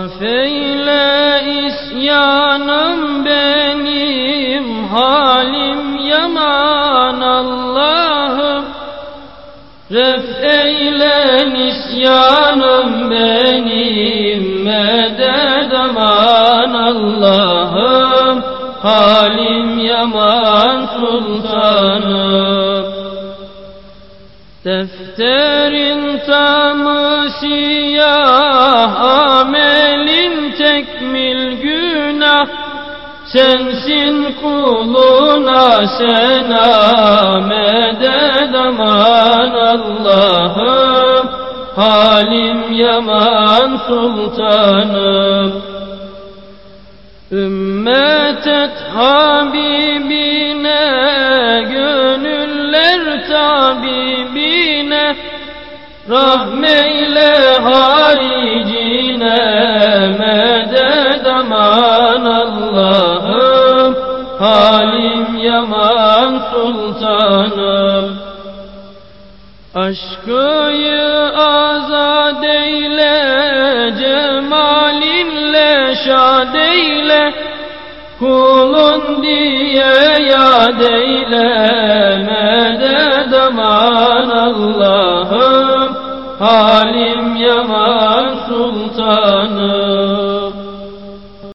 Affeyle isyanım benim halim yaman Allah'ım. Ref eyle nisyanım benim medet aman Allah'ım. Halim yaman sultanım. Defterin tamı siyah Amelin tekmil günah Sensin kuluna sena Medet aman Allah'ım. Halim yaman sultanım. Ümmet et Habibine Gönüller tabibine Rahmeyle haricine aman Allah'ım Halim yaman sultanım. Aşkıyı azad eyle Cemalinle şad eyle. Kulun diye yad eyle Medet aman Allah'ım. Halim yaman sultanım